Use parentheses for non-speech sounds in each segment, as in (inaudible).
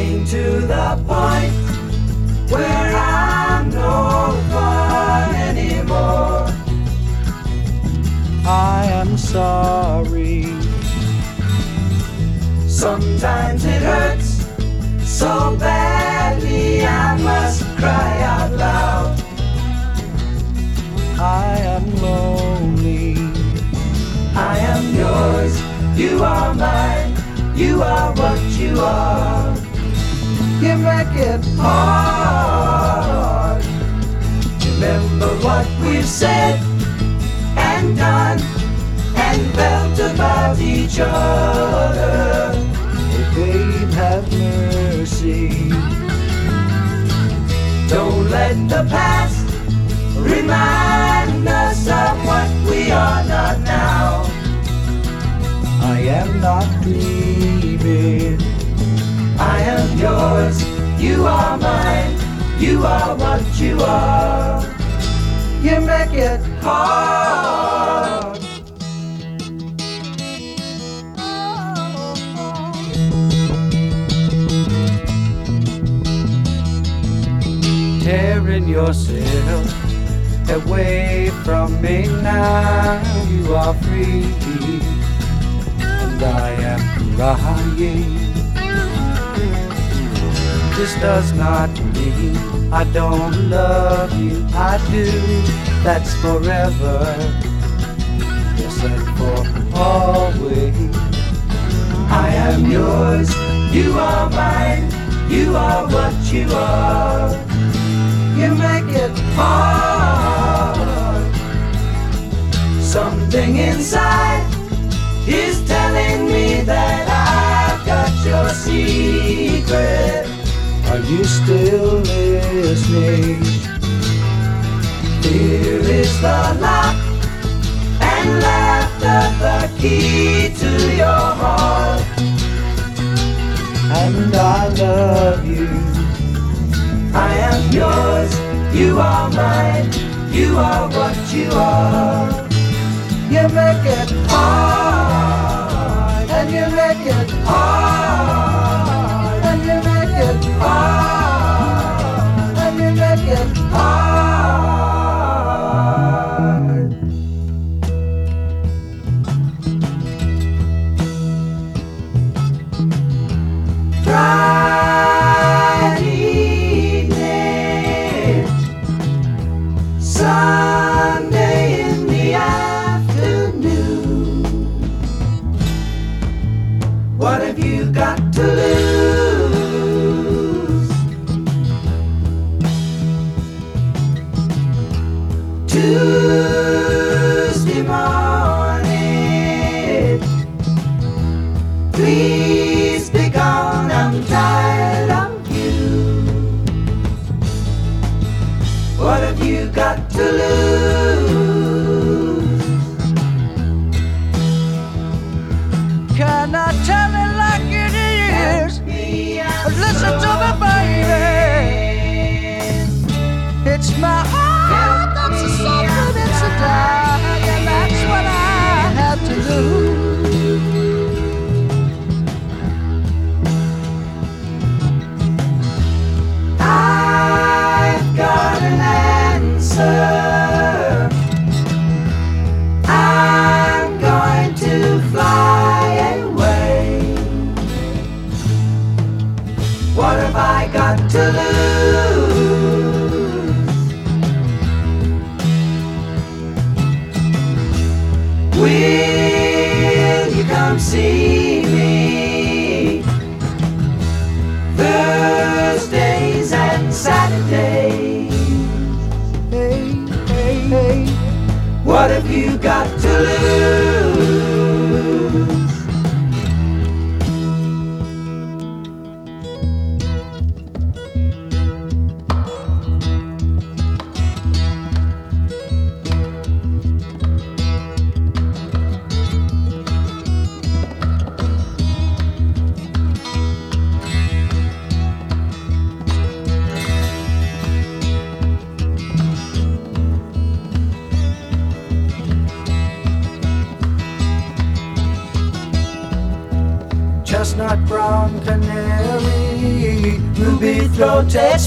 Getting to the point where I'm no fun anymore. I am sorry. Sometimes it hurts so badly I must cry out loud. I am lonely. I am yours. You are mine. You are what you are. You make it hard. Remember what we've said and done and felt about each other. Oh, babe, have mercy. Don't let the past remind us of what we are not now. I am not dreaming. You are mine. You are what you are. You make it hard. Tearing yourself away from me now. You are free and I am crying. This does not mean I don't love you. I do. That's forever. Yes, and for always. I am yours. You are mine. You are what you are. You make it hard. Something inside is telling me that I've got your secret. Are you still listening? Here is the lock and laughter the key to your heart. And I love you. I am yours. You are mine. You are what you are. You make it hard, and you make it hard, make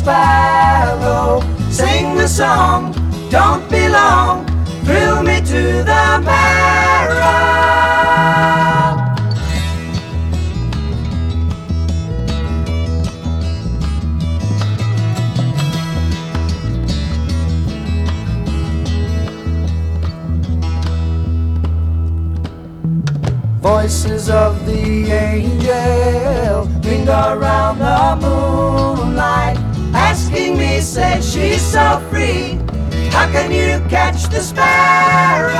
sparrow. Sing the song, don't be long, thrill me to the marrow. Voices of the angel ring around the moonlight, asking me, say she's so free. How can you catch the sparrow?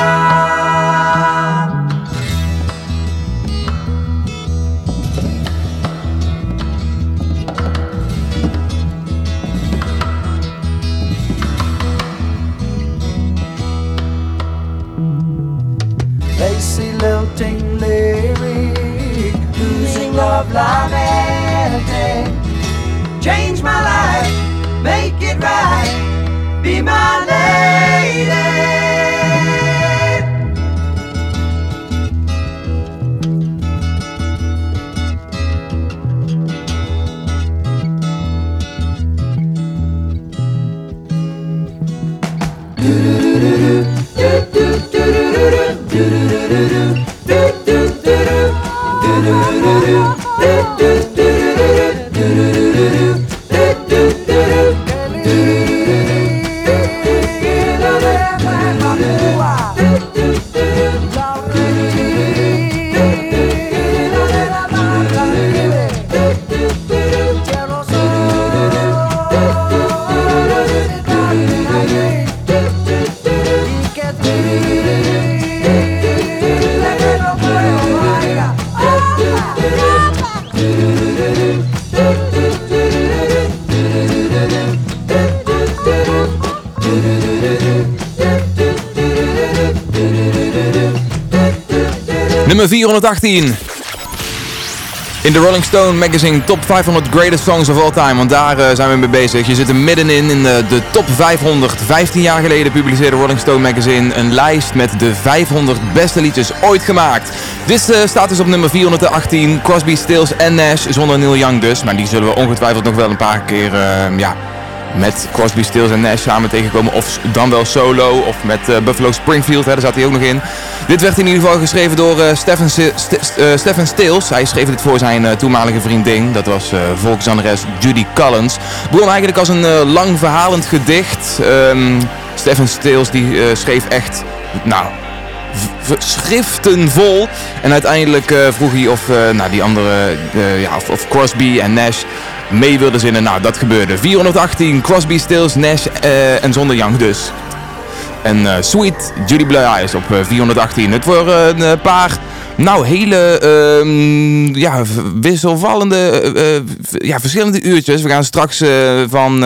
Lacy lilting lyric, losing love lamenting. Eh, eh. Change my life, be my lady. Nummer 418. In de Rolling Stone Magazine Top 500 Greatest Songs of All Time. Want daar eh, zijn we mee bezig. Je zit er middenin in de, de top 500. 15 jaar geleden publiceerde Rolling Stone Magazine een lijst met de 500 beste liedjes ooit gemaakt. Dit eh, staat dus op nummer 418. Crosby, Stills en Nash. Zonder Neil Young dus. Maar die zullen we ongetwijfeld nog wel een paar keer eh, ja, met Crosby, Stills en Nash samen tegenkomen. Of dan wel solo. Of met eh, Buffalo Springfield, daar zat hij ook nog in. Dit werd in ieder geval geschreven door eh, Stephen, Si- St- St- eh. Hij schreef dit voor zijn eh, toenmalige vriendin. Dat was volkszangeres Judy Collins. Begon eigenlijk als een lang verhalend gedicht. Stephen Stills die schreef echt... Nou, schriften vol. En uiteindelijk vroeg hij of nou, die andere, ja, of, of Crosby en Nash mee wilden zinnen. Nou, dat gebeurde. 418, Crosby, Stills, Nash en zonder Young dus. En eh, Sweet, Judy Blue Eyes op eh, 418. Het een eh, paar, nou, hele ehm, ja, wisselvallende, eh, eh, ja, verschillende uurtjes. We gaan straks eh, van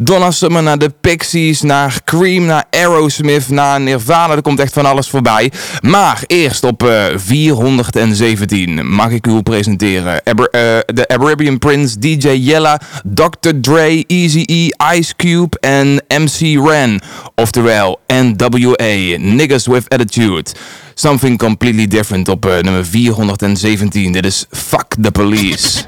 Donna Summer naar de Pixies, naar Cream, naar Aerosmith, naar Nirvana. Er komt echt van alles voorbij. Maar eerst op eh, 417 mag ik u presenteren. De Arabian Prince, DJ Yella, Dr. Dre, Eazy-E, Ice Cube en MC Ren. Oftewel NWA, Niggas With Attitude. Something completely different op eh, nummer 417. Dit is Fuck the Police. (laughs)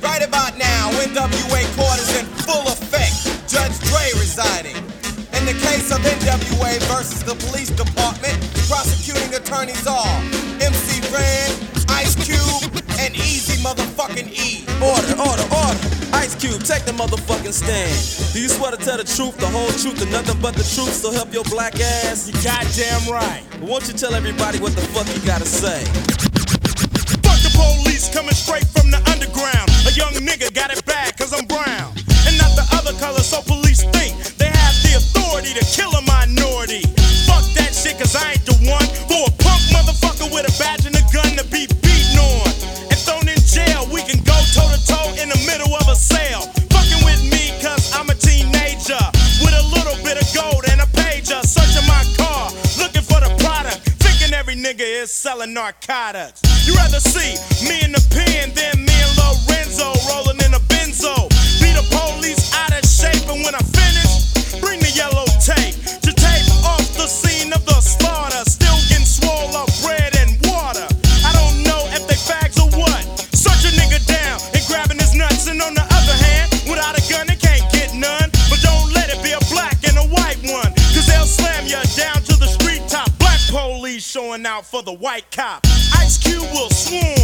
Right about now, NWA court is in full effect. Judge Dre residing. In the case of NWA versus the police department, prosecuting attorneys are MC Ren, Ice Cube, and Eazy Motherfucker take the motherfucking stand. Do you swear to tell the truth, the whole truth, and nothing but the truth? So help your black ass. You goddamn right. But won't you tell everybody what the fuck you gotta say? Fuck the police coming straight from the underground. A young nigga got it bad cause I'm brown. And not the other color, so police think they have the authority to kill a minority. Fuck that shit cause I ain't the one for a punk motherfucker with a badge sale. Fucking with me cause I'm a teenager with a little bit of gold and a pager. Searching my car, looking for the product. Thinking every nigga is selling narcotics. You rather see me in the pen than me and Lorenzo rolling in a benzo. Be the police out of shape, and when I finish, bring the yellow tape to tape off the scene of the slaughter. Still getting swole up bread without a gun, they can't get none. But don't let it be a black and a white one, cause they'll slam you down to the street top. Black police showing out for the white cop. Ice Cube will swarm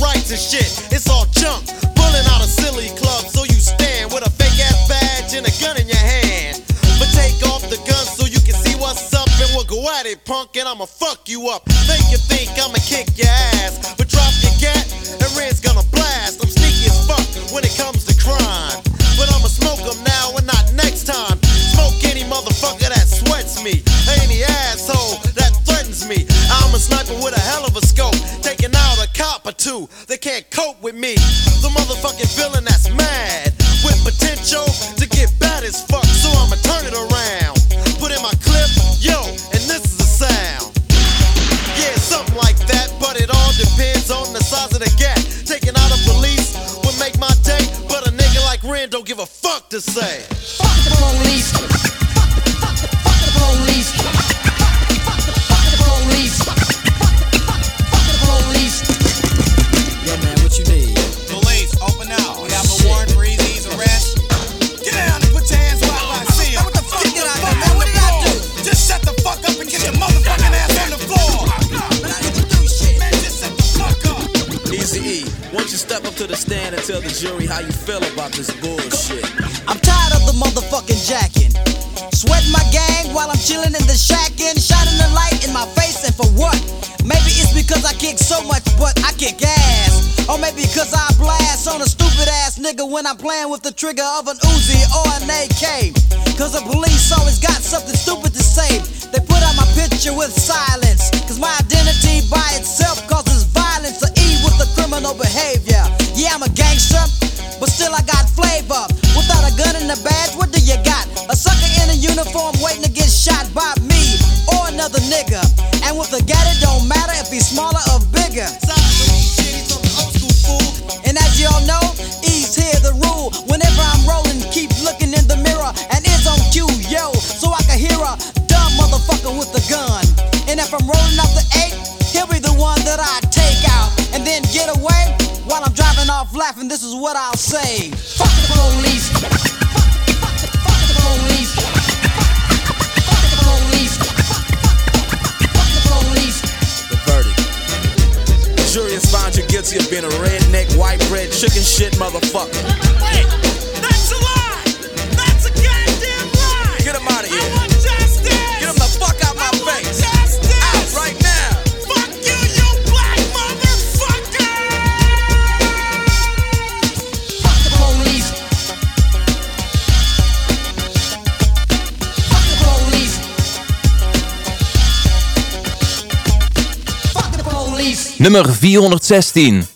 Rights and shit, it's all junk. Pulling out a silly club, so you stand with a fake ass badge and a gun in your hand. But take off the gun so you can see what's up, and we'll go at it, punk, and I'ma fuck you up. Make you think I'ma kick your ass, but drop your gat, and Ren's off laughing. This is what I'll say: Fuck the police. Fuck the police. Fuck the police. Fuck the police. The verdict. The jury has found you guilty of being a redneck, white bread, chicken shit motherfucker. Wait, Nummer 416.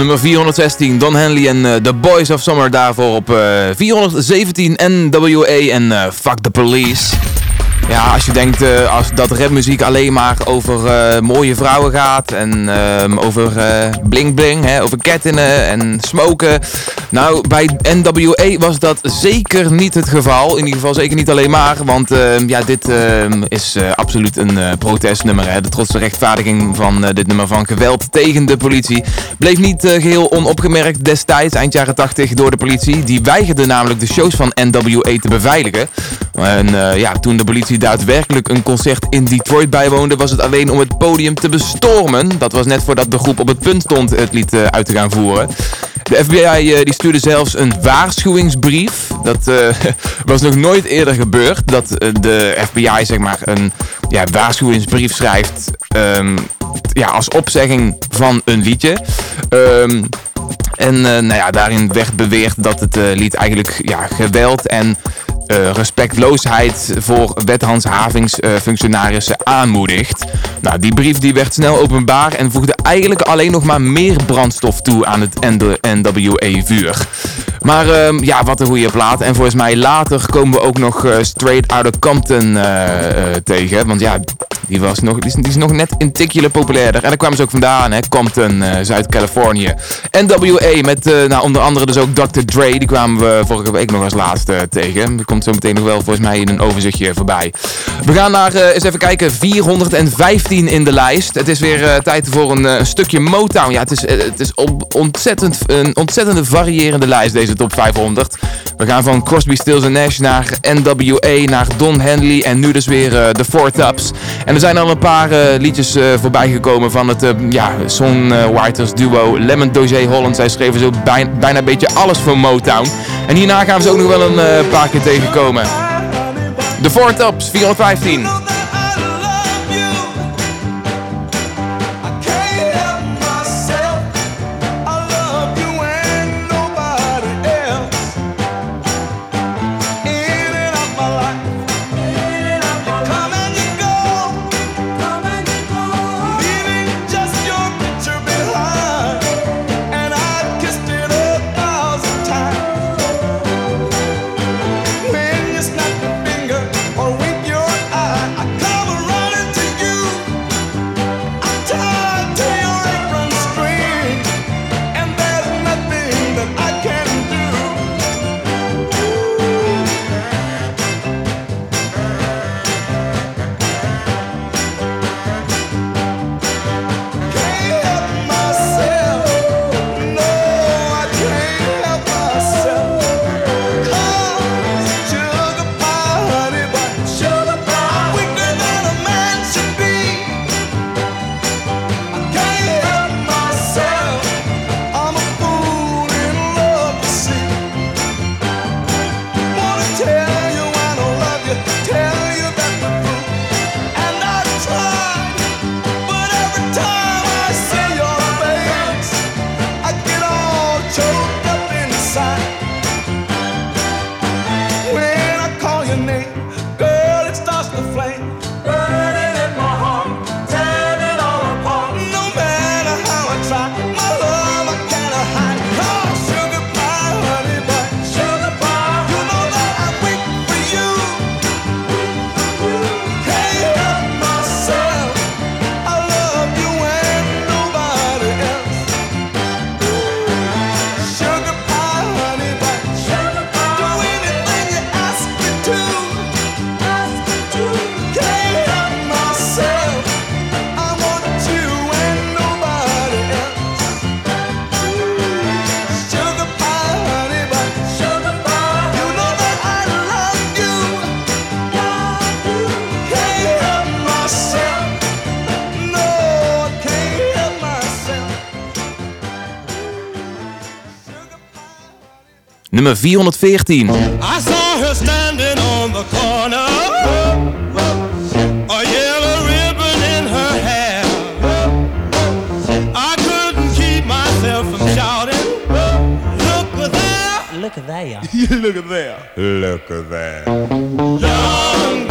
nummer 416. Don Henley en eh, The Boys of Summer daarvoor op uh, 417. NWA en eh, Fuck the Police. Ja, als je denkt eh, als dat rapmuziek alleen maar over eh, mooie vrouwen gaat en ehm, over eh, bling bling, hè, over kettingen en smoken. Nou, bij NWA was dat zeker niet het geval. In ieder geval zeker niet alleen maar, want ehm, ja, dit ehm, is absoluut een protestnummer. Hè. De trotse rechtvaardiging van dit nummer van geweld tegen de politie bleef niet eh, geheel onopgemerkt destijds, eind jaren 80, door de politie. Die weigerde namelijk de shows van NWA te beveiligen. En ja, toen de politie daadwerkelijk een concert in Detroit bijwoonde, was het alleen om het podium te bestormen. Dat was net voordat de groep op het punt stond het lied eh, uit te gaan voeren. De FBI eh, die stuurde zelfs een waarschuwingsbrief. Dat eh, (laughs) was nog nooit eerder gebeurd. Dat de FBI zeg maar een ja, waarschuwingsbrief schrijft ehm, ja, als opzegging van een liedje. Ehm, en nou ja, daarin werd beweerd dat het lied eigenlijk ja, geweld en eh, respectloosheid voor wethandhavingsfunctionarissen aanmoedigt. Nou, die brief die werd snel openbaar en voegde eigenlijk alleen nog maar meer brandstof toe aan het NWA-vuur. Maar ehm, ja, wat een goede plaat. En volgens mij later komen we ook nog eh, Straight Outta Compton eh, eh, tegen. Want ja, die, was nog, die, is, nog net een tikje populairder. En daar kwamen ze ook vandaan, hè. Compton, eh, Zuid-Californië. NWA met eh, nou, onder andere dus ook Dr. Dre. Die kwamen we vorige week nog als laatste tegen. Dat komt zo meteen nog wel volgens mij in een overzichtje voorbij. We gaan naar, eh, eens even kijken, 415 in de lijst. Het is weer eh, tijd voor een, eh, een stukje Motown. Ja, het is, het is on- ontzettend, een ontzettende variërende lijst, deze top 500. We gaan van Crosby, Stills Nash naar NWA, naar Don Henley en nu dus weer de Four Tops. En er zijn al een paar liedjes voorbij gekomen van het ja, songwriters duo Lemon Dozier Holland. Zij schreven zo bij- bijna een beetje alles voor Motown. En hierna gaan we ze ook nog wel een eh, paar keer tegenkomen. De Four Tops, 415. Nummer 414. I saw her standing on the corner, a yellow ribbon in her hair. I couldn't keep myself from shouting, Look at there! Look at there. (laughs) Look at there! Look at there! Young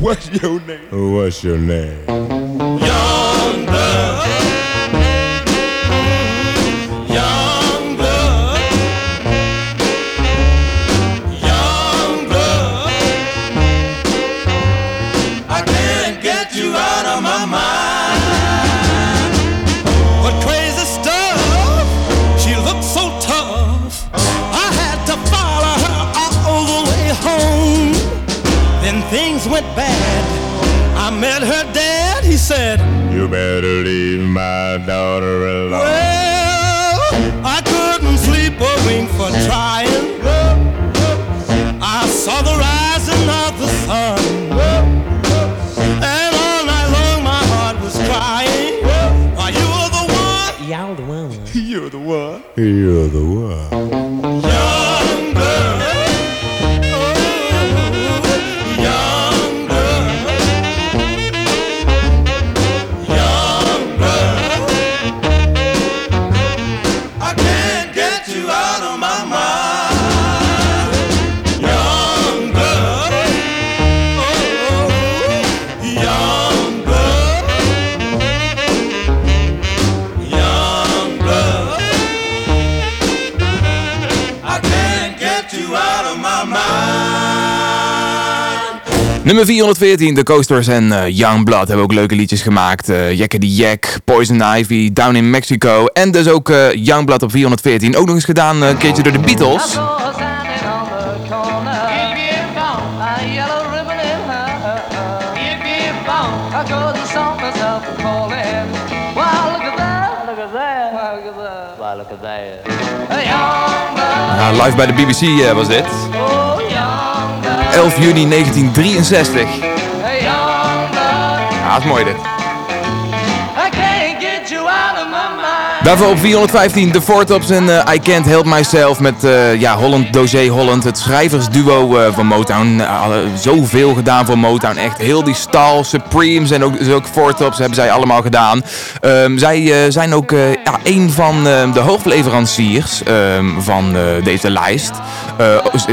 What's your name? What's your name? Things went bad. I met her dad. He said, You better leave my daughter alone. Well, I couldn't sleep a wink for trying. I saw the rising of the sun. And all night long my heart was crying. While you were the one. Y'all the one. (laughs) You're the one. You're the one. Nummer 414, The Coasters en eh, Youngblood hebben ook leuke liedjes gemaakt. Uh, Jekke the Jack, Poison Ivy, Down in Mexico. En dus ook eh, Youngblood op 414. Ook nog eens gedaan eh, een keertje door de Beatles. Ja, live bij de BBC eh, was dit. 11 juni 1963. Ja, is mooi dit. Daarvoor op 415 de Four Tops en eh, I Can't Help Myself met eh, ja, Holland, Dozier Holland, het schrijversduo eh, van Motown. Uh, zoveel gedaan voor Motown, echt heel die stal, Supremes en ook, dus ook Four Tops hebben zij allemaal gedaan. Ehm, zij zijn ook ja, een van de hoofdleveranciers ehm, van deze lijst.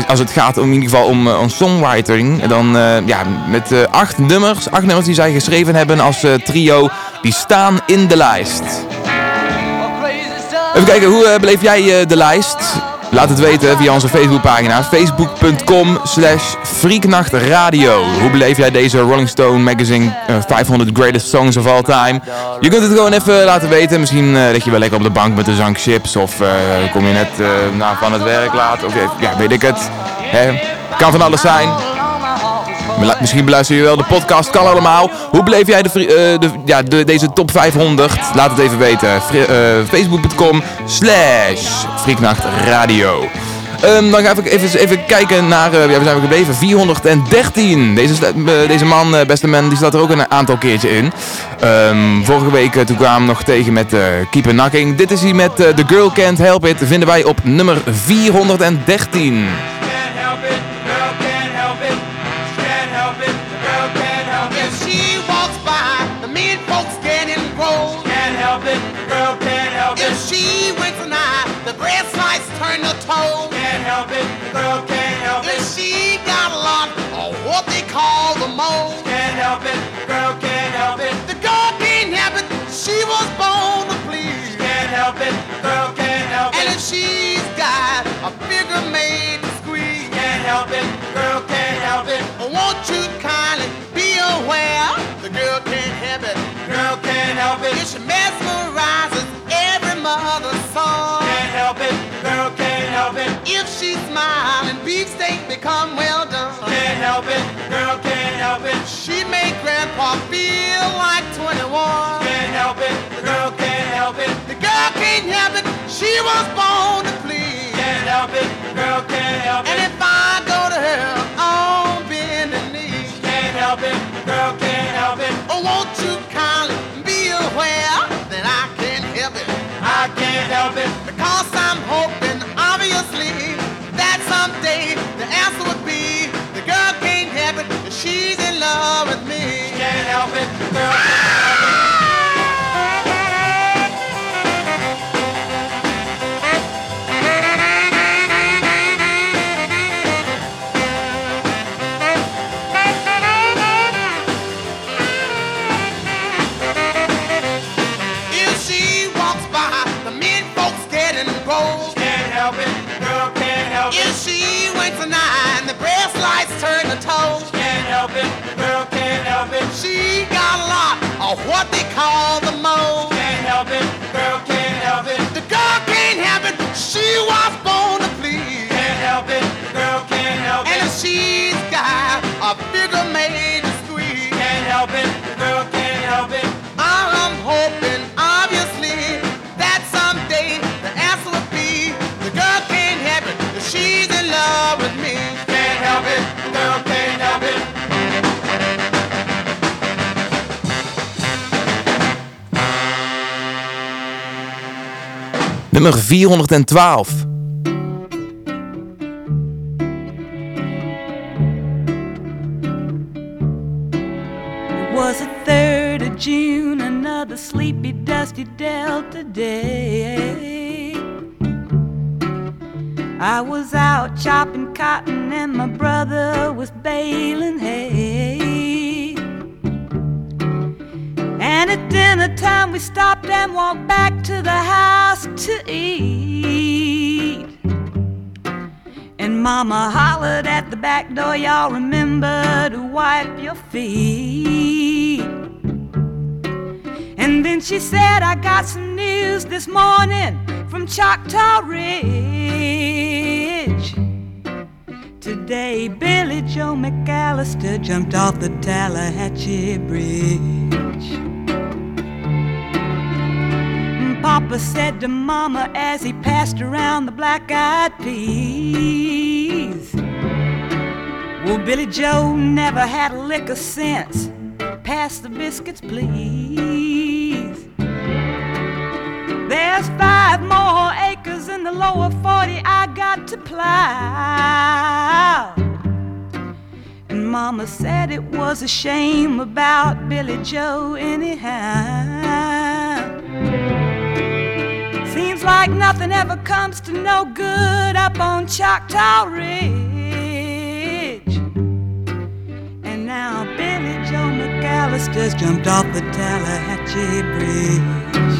Als- het gaat om, in ieder geval om, om songwriting, dan ja, met acht nummers, acht nummers die zij geschreven hebben als trio, die staan in de lijst. Even kijken, hoe eh, beleef jij eh, de lijst? Laat het weten via onze Facebookpagina. Facebook.com slash. Hoe beleef jij deze Rolling Stone Magazine eh, 500 Greatest Songs of All Time? Je kunt het gewoon even laten weten. Misschien eh, lig je wel lekker op de bank met een zak chips. Of eh, kom je net eh, van het werk laat. Of eh, ja, weet ik het. Hè? Kan van alles zijn. Misschien beluister je wel de podcast, kan allemaal. Hoe beleef jij de, eh, de, ja, de, deze top 500? Laat het even weten. Eh, Facebook.com slash Freaknachtradio. Ehm, dan ga ik even, even kijken naar, eh, ja, we zijn we gebleven, 413. Deze, deze man, beste man, die staat er ook een aantal keertje in. Ehm, vorige week toen kwamen we nog tegen met Keep a Knocking. Dit is hij met The Girl Can't Help It. Vinden wij op nummer 413. The mold. Can't help it, girl can't help it. The girl can't help it, she was born to please. Can't help it, girl can't help it. And if she's got a figure made to squeeze. Can't help it, girl can't help it. Won't you kindly be aware? The girl can't help it. Girl can't help it. She mesmerizes every mother's son. Can't help it. Girl can't help it. If she smile and beefsteak become well done. Can't help it. Girl can't help it. She make grandpa feel like 21. Can't help it. The girl can't help it. The girl can't help it. She was born to please. Can't help it. Girl can't help it. And if I go to her on bending knees. Can't help it. Girl can't help it. Oh, won't you kindly be aware that I can't help it? I can't help it. Because I'm hoping, obviously, that someday the answer would She's in love with me. Can't help it. Girl what they call the Nummer 412. It was the 3rd of June, another sleepy, dusty Delta day. I was out chopping cotton and my brother was baling hay. And at dinner time, we stopped and walked back to the house to eat. And Mama hollered at the back door, y'all remember to wipe your feet. And then she said, I got some news this morning from Choctaw Ridge. Today, Billy Joe McAllister jumped off the Tallahatchie Bridge. Papa said to Mama as he passed around the black eyed peas. Well, Billy Joe never had a lick of sense. Pass the biscuits, please. There's five more acres in the lower 40 I got to plow. And Mama said it was a shame about Billy Joe, anyhow. Like nothing ever comes to no good up on Choctaw Ridge. And now Billy Joe McAllister's jumped off the Tallahatchie Bridge.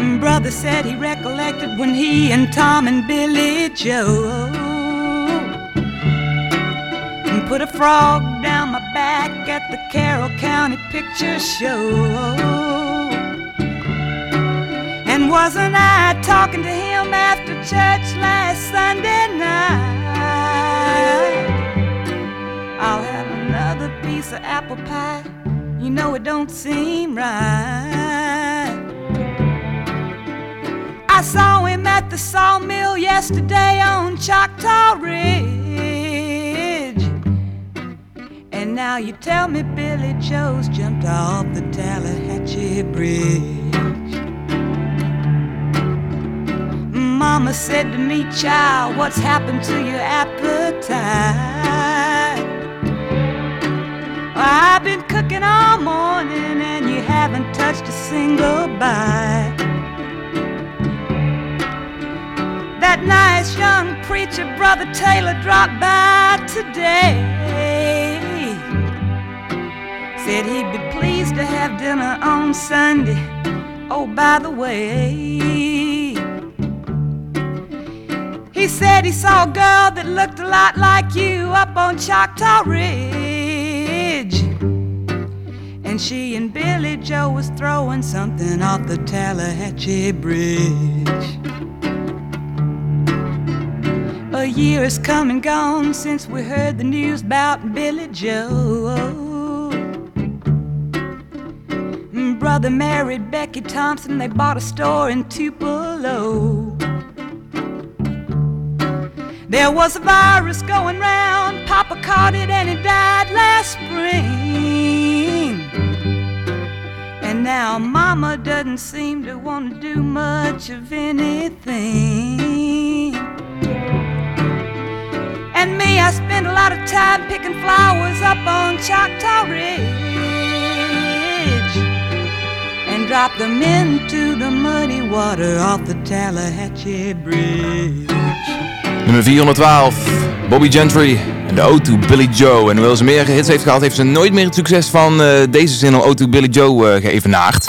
And Brother said he recollected when he and Tom and Billy Joe put a frog down my back at the Carroll County Picture Show. Wasn't I talking to him after church last Sunday night? I'll have another piece of apple pie. You know it don't seem right. I saw him at the sawmill yesterday on Choctaw Ridge. And now you tell me Billy Joe's jumped off the Tallahatchie Bridge. Mama said to me, child, what's happened to your appetite? I've been cooking all morning and you haven't touched a single bite. That nice young preacher, Brother Taylor, dropped by today. Said he'd be pleased to have dinner on Sunday. Oh, by the way, he said he saw a girl that looked a lot like you up on Choctaw Ridge. And she and Billy Joe was throwing something off the Tallahatchie Bridge. A year has come and gone since we heard the news about Billy Joe. Brother married Becky Thompson, they bought a store in Tupelo. There was a virus going round, Papa caught it and he died last spring. And now Mama doesn't seem to want to do much of anything. And me, I spend a lot of time picking flowers up on Choctaw Ridge and drop them into the muddy water off the Tallahatchie Bridge. Nummer 412, Bobby Gentry en de O2 Billy Joe. En hoewel ze meer hits heeft gehad, heeft ze nooit meer het succes van uh, deze single O2 Billy Joe uh, geëvenaard.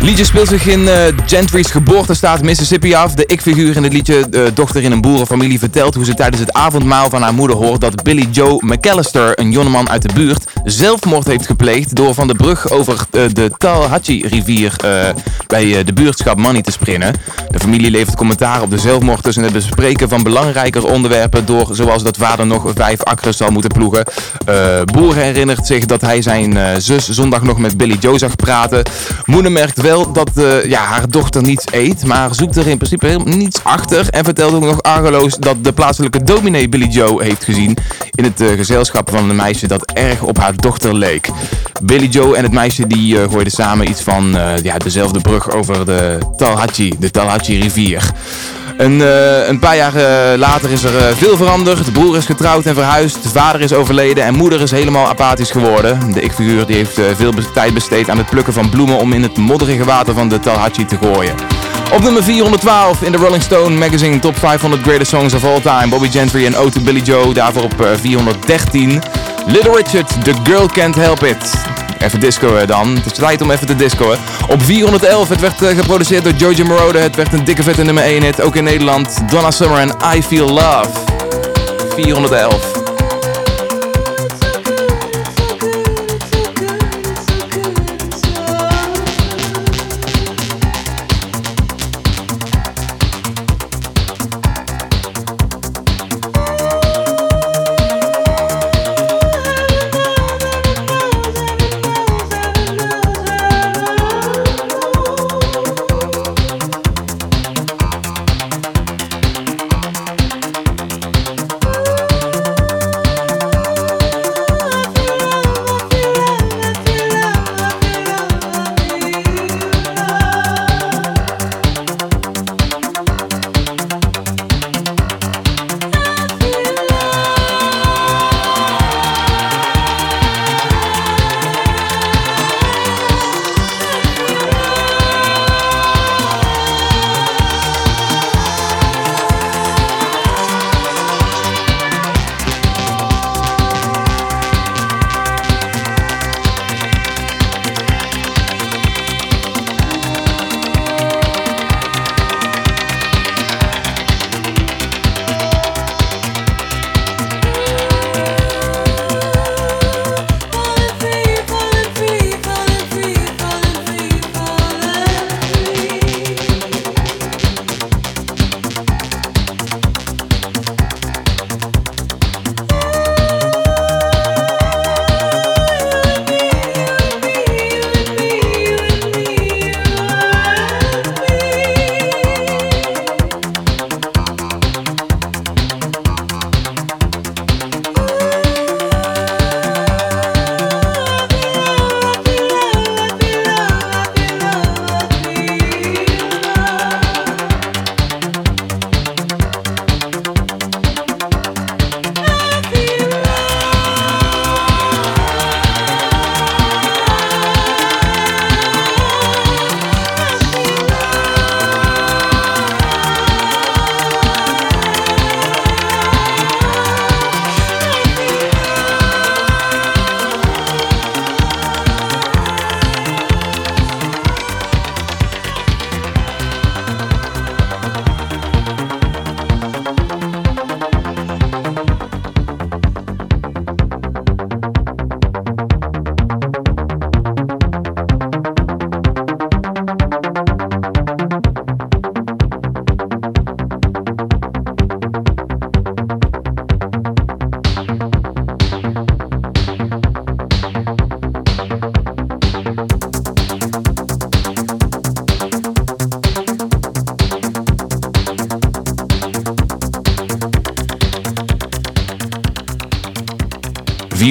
Liedje speelt zich in eh, Gentry's geboortestaat Mississippi af. De ik-figuur in het liedje, de dochter in een boerenfamilie, vertelt hoe ze tijdens het avondmaal van haar moeder hoort dat Billy Joe McAllister, een jongeman uit de buurt, zelfmoord heeft gepleegd door van de brug over eh, de Talhatchee-rivier eh, bij eh, de buurtschap Money te springen. De familie levert commentaar op de zelfmoord tussen het bespreken van belangrijker onderwerpen door, zoals dat vader nog vijf akkers zal moeten ploegen. Eh, Boer herinnert zich dat hij zijn eh, zus zondag nog met Billy Joe zag praten. Moeder merkt wel dat eh, ja, haar dochter niets eet, maar zoekt er in principe helemaal niets achter. En vertelt ook nog argeloos dat de plaatselijke dominee Billy Joe heeft gezien in het eh, gezelschap van een meisje dat erg op haar dochter leek. Billy Joe en het meisje die eh, gooiden samen iets van ja, dezelfde brug over de Talhatchee, de Talhatchee rivier. Een, eh, een paar jaar eh, later is er eh, veel veranderd. De broer is getrouwd en verhuisd. De vader is overleden en moeder is helemaal apathisch geworden. De ik-figuur die heeft veel tijd besteed aan het plukken van bloemen om in het modderige water van de Talhatchee te gooien. Op nummer 412 in de Rolling Stone Magazine Top 500 Greatest Songs of All Time. Bobby Gentry en to Billy Joe. Daarvoor op eh, 413. Little Richard, The Girl Can't Help It. Even disco eh, dan. Het is tijd om even te discoen. Op 411, het werd eh, geproduceerd door Jojo Moroder. Het werd een dikke vette nummer 1 hit, ook in Nederland. Donna Summer en I Feel Love. 411.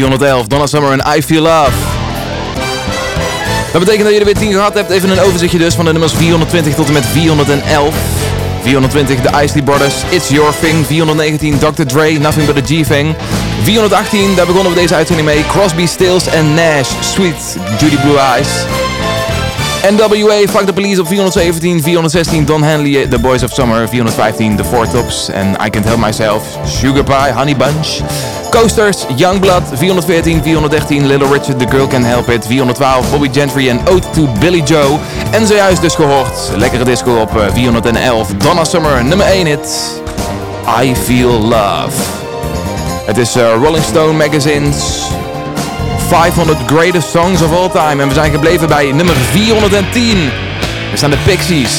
411, Donna Summer en I Feel Love. Dat betekent dat je er weer 10 gehad hebt. Even een overzichtje dus van de nummers 420 tot en met 411. 420, The Icely Brothers, It's Your Thing. 419, Dr. Dre, Nothing But A G-Thing. 418, daar begonnen we deze uitzending mee. Crosby, Stills en Nash, Sweet, Judy Blue Eyes. NWA, Fuck the Police op 417, 416 Don Henley, The Boys of Summer, 415 The Four Tops en I Can't Help Myself, Sugar Pie, Honey Bunch. Coasters, Youngblood, 414, 413, Little Richard, The Girl Can Help It, 412, Bobby Gentry en Ode to Billy Joe. En zojuist dus gehoord, lekkere disco op eh, 411, Donna Summer, nummer 1 hit, I Feel Love. Het is eh, Rolling Stone Magazine's 500 Greatest Songs of All Time. En we zijn gebleven bij nummer 410. We staan de Pixies.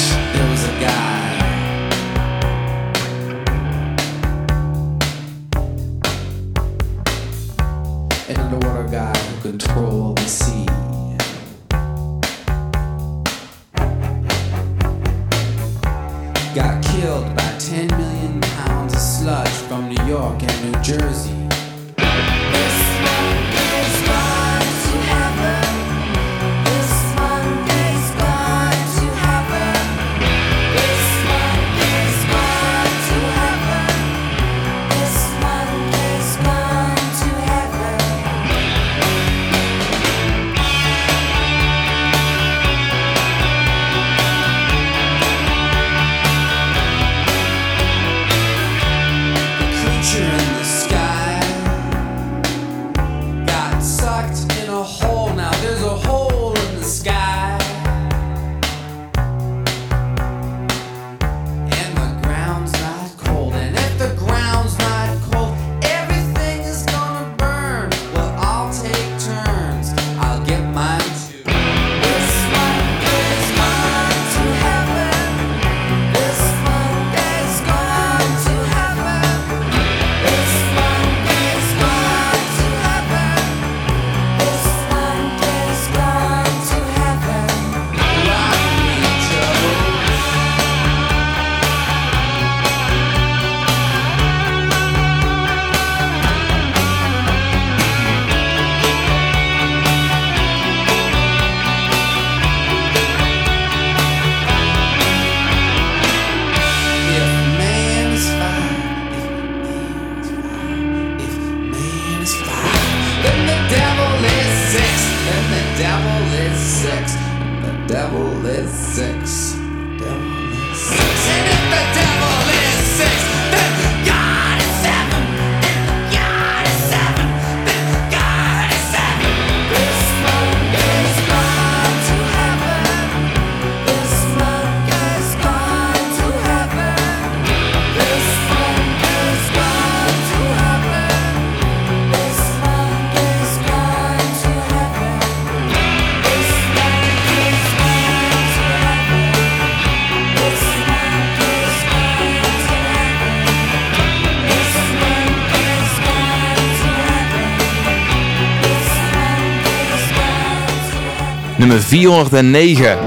409.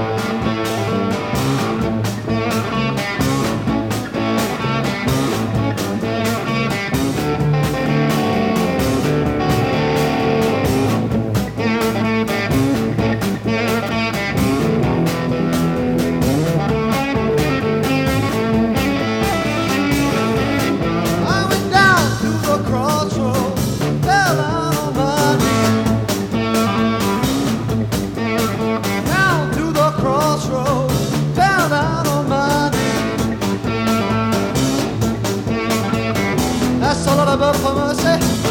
Son à la bœuf, c'est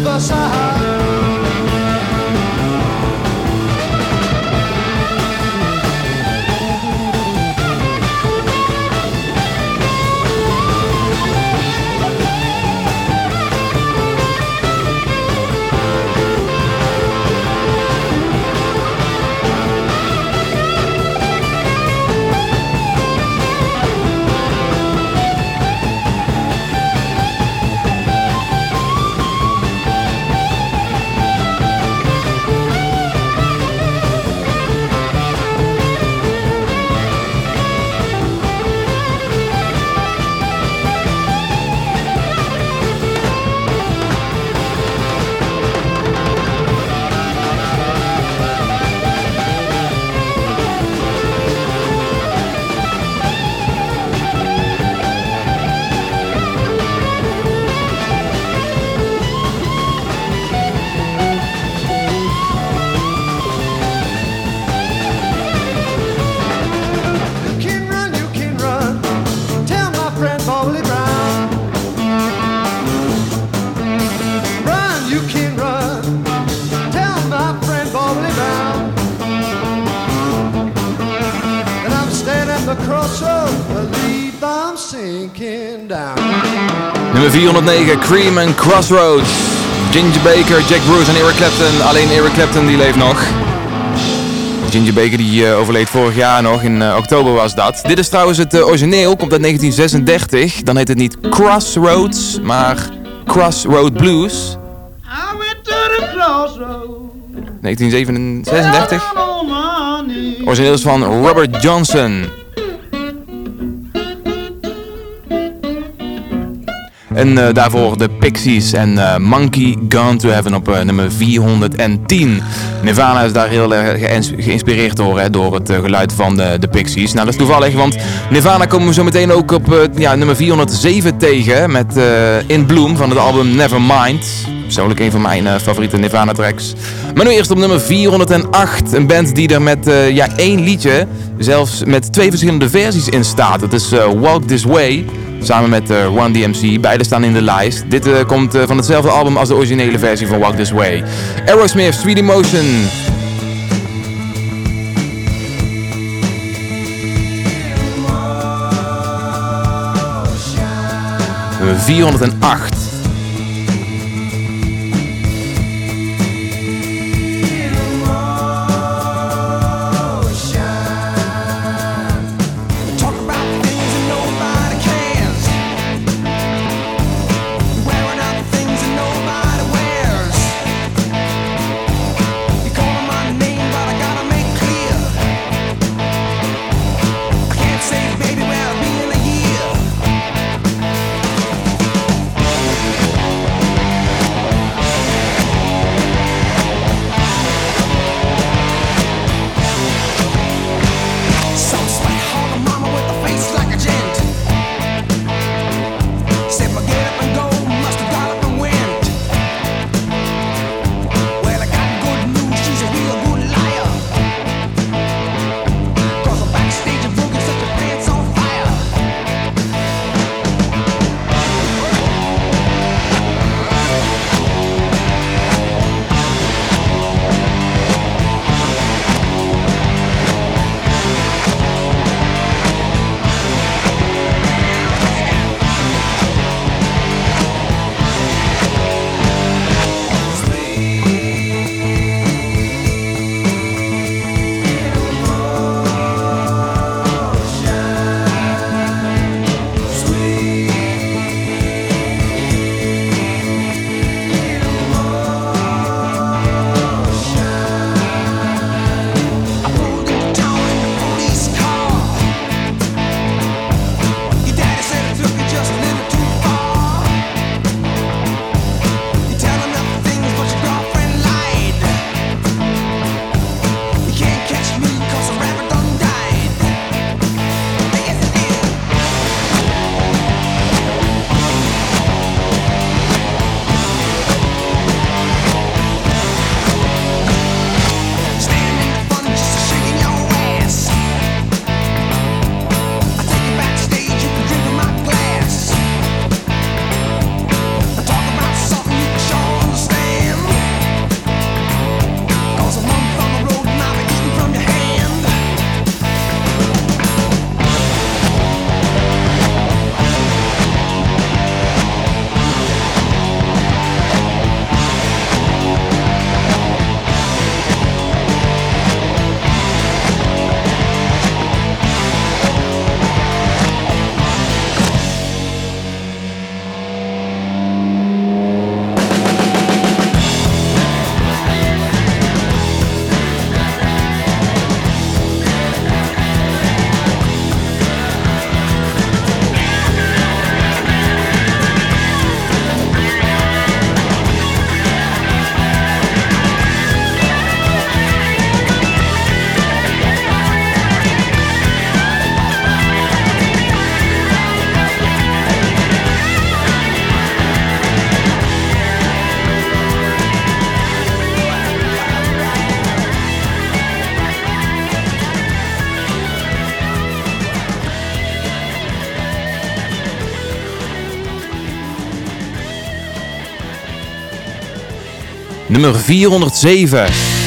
You 109, Cream and Crossroads. Ginger Baker, Jack Bruce en Eric Clapton. Alleen Eric Clapton die leeft nog. Ginger Baker die eh, overleed vorig jaar nog, in eh, oktober was dat. Dit is trouwens het eh, origineel, komt uit 1936. Dan heet het niet Crossroads, maar Crossroad Blues. 1936. Origineel is van Robert Johnson. En eh, daarvoor de Pixies en eh, Monkey Gone to Heaven op eh, nummer 410. Nirvana is daar heel erg geïns- geïnspireerd door, hè, door het geluid van de, Pixies. Nou, dat is toevallig, want Nirvana komen we zo meteen ook op ja, nummer 407 tegen. Met In Bloom van het album Nevermind. Persoonlijk een van mijn favoriete Nirvana tracks. Maar nu eerst op nummer 408. Een band die er met ja, één liedje, zelfs met twee verschillende versies in staat. Dat is Walk This Way. Samen met eh, One DMC. Beide staan in de lijst. Dit eh, komt eh, van hetzelfde album als de originele versie van Walk This Way. Aerosmith, Sweet Emotion. Nummer 408. Nummer 407.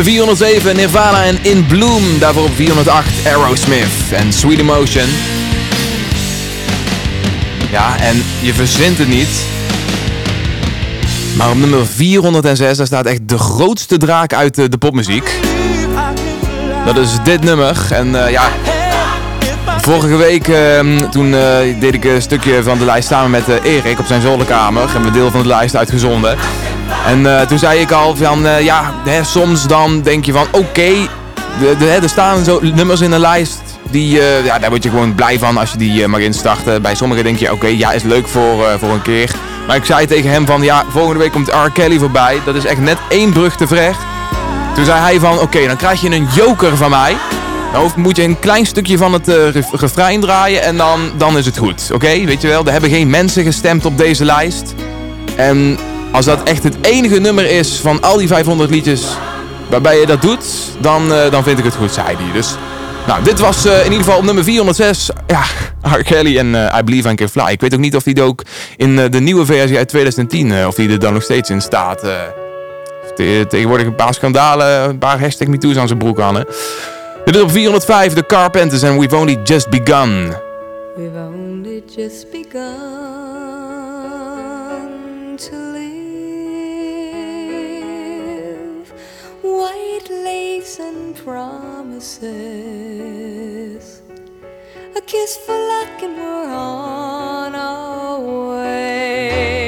Nummer 407 Nirvana en In Bloom. Daarvoor op 408 Aerosmith en Sweet Emotion. Ja, en je verzint het niet. Maar op nummer 406 daar staat echt de grootste draak uit de, popmuziek. Dat is dit nummer. En eh, ja, vorige week ehm, toen eh, deed ik een stukje van de lijst samen met eh, Erik op zijn zolderkamer. Hebben we deel van de lijst uitgezonden. En eh, toen zei ik al van, eh, ja, hè, soms dan denk je van, oké, de- de- er staan zo nummers in een lijst. Die, eh, ja, daar word je gewoon blij van als je die mag instarten. Bij sommigen denk je, oké, ja, is leuk voor, voor een keer. Maar ik zei tegen hem van, ja, volgende week komt R. Kelly voorbij. Dat is echt net één brug te ver. Toen zei hij van, oké, dan krijg je een joker van mij. Dan moet je een klein stukje van het ref- refrein draaien en dan, dan is het goed. Oké, weet je wel, er hebben geen mensen gestemd op deze lijst. En als dat echt het enige nummer is van al die 500 liedjes waarbij je dat doet, dan, eh, dan vind ik het goed, zei hij. Dus, nou, dit was eh, in ieder geval op nummer 406. Ja, R. Kelly en eh, I Believe I Can Fly. Ik weet ook niet of die ook in de nieuwe versie uit 2010, eh, of die er dan nog steeds in staat. Te- tegenwoordig een paar schandalen, een paar hashtag MeToo's aan zijn broek aan, hè. Dit is op 405, The Carpenters and We've Only Just Begun. We've only just begun White lace and promises. A kiss for luck and we're on our way.